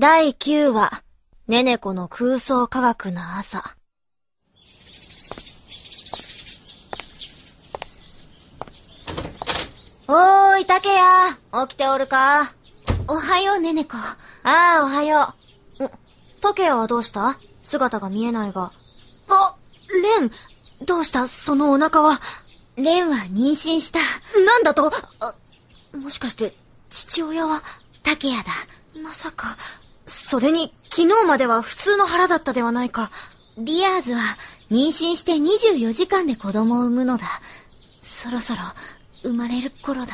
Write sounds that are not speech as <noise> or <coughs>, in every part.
第9話、ねねこの空想科学な朝。おーい、竹谷起きておるか？おはよう、ねねこ。ああ、おはよう。ん？竹谷はどうした？姿が見えないが。あ、レンどうした？そのお腹は？レンは妊娠した。なんだと？あもしかして、父親は、竹谷だ。まさか、それに、昨日までは普通の腹だったではないか。ディアーズは妊娠して24時間で子供を産むのだ。そろそろ、生まれる頃だ。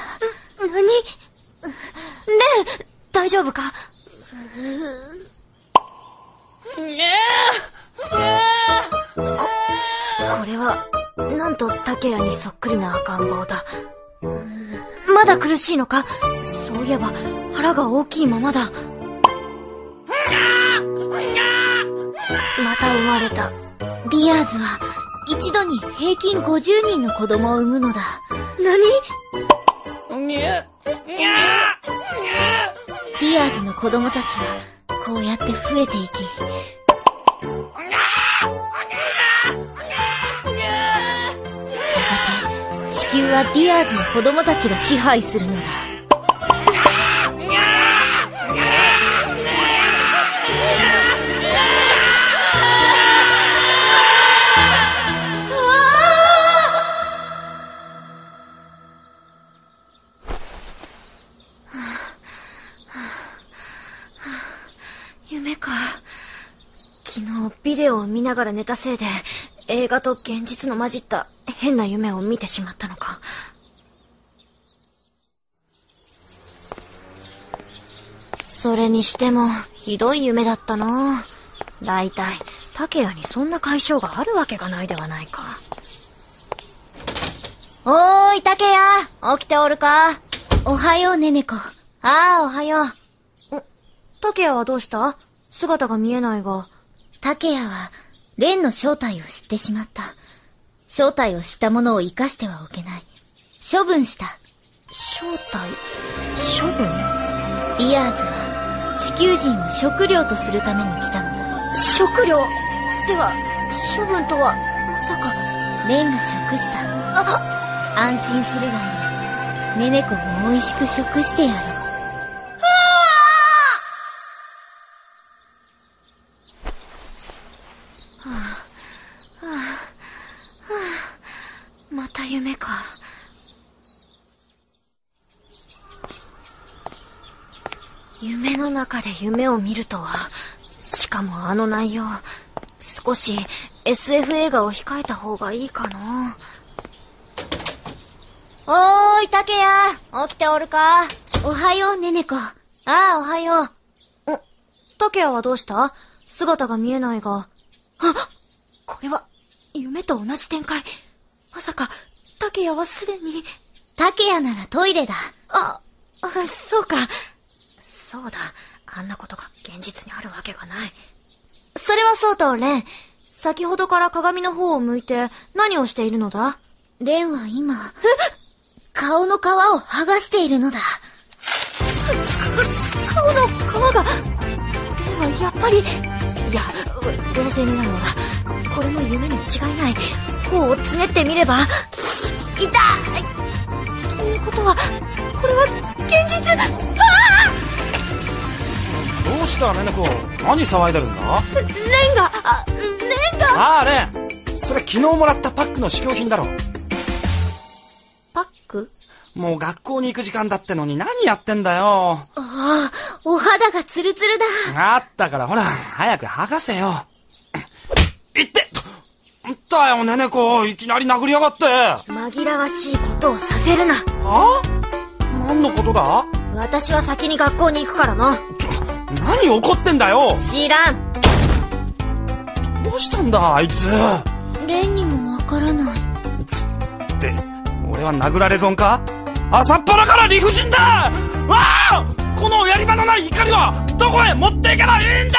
な、なにレン大丈夫か？これは、なんと竹谷にそっくりな赤ん坊だ。まだ苦しいのか？そういえば、腹が大きいままだ。生まれた。ディアーズは、一度に平均50人の子供を産むのだ。何？ディアーズの子供たちは、こうやって増えていき、やがて、地球はディアーズの子供たちが支配するのだ。か。昨日ビデオを見ながら寝たせいで、映画と現実の混じった変な夢を見てしまったのか。それにしても、ひどい夢だったな。だいたい、竹谷にそんな解消があるわけがないではないか。おーい、竹谷起きておるかおはよう、ねねこ。ああ、おはよう。ん竹谷はどうした？姿が見えないが。竹谷は、レンの正体を知ってしまった。正体を知った者を生かしてはおけない。処分した。正体？処分？ディアーズは、地球人を食料とするために来たのだ。食料？では、処分とは、まさか。レンが食した。あ安心するがいい。ねねこも美味しく食してやろう。また夢か。夢の中で夢を見るとは、しかもあの内容、少し SF 映画を控えた方がいいかな。おーい、竹谷起きておるかおはよう、ねねこ。ああ、おはよう。ん、竹谷はどうした？姿が見えないが。あこれは、夢と同じ展開。まさか、竹谷はすでに、竹谷ならトイレだ。あ、あ、そうか。そうだ。あんなことが現実にあるわけがない。それはそうと、レン。先ほどから鏡の方を向いて何をしているのだ？レンは今、顔の皮を剥がしているのだ。<laughs> 顔の皮が、ではやっぱり、いや、冷静になるのだ。これも夢に違いない。頬をつねってみれば、痛い。ということは、これは現実。あどうしたねねこ何騒いでるんだ？あレンが、あ、レンがああレン。それ昨日もらったパックの試供品だろ。パック？もう学校に行く時間だってのに何やってんだよああ、お肌がツルツルだ。あったからほら早く剥がせよ <coughs> いってだよねねこいきなり殴りやがって紛らわしいことをさせるな。あ？何のことだ？私は先に学校に行くからな。ちょ何怒ってんだよ？知らん。どうしたんだあいつ？レンにもわからない。って俺は殴られ損か？朝っぱらから理不尽だわあこのやり場のない怒りはどこへ持っていけばいいんだ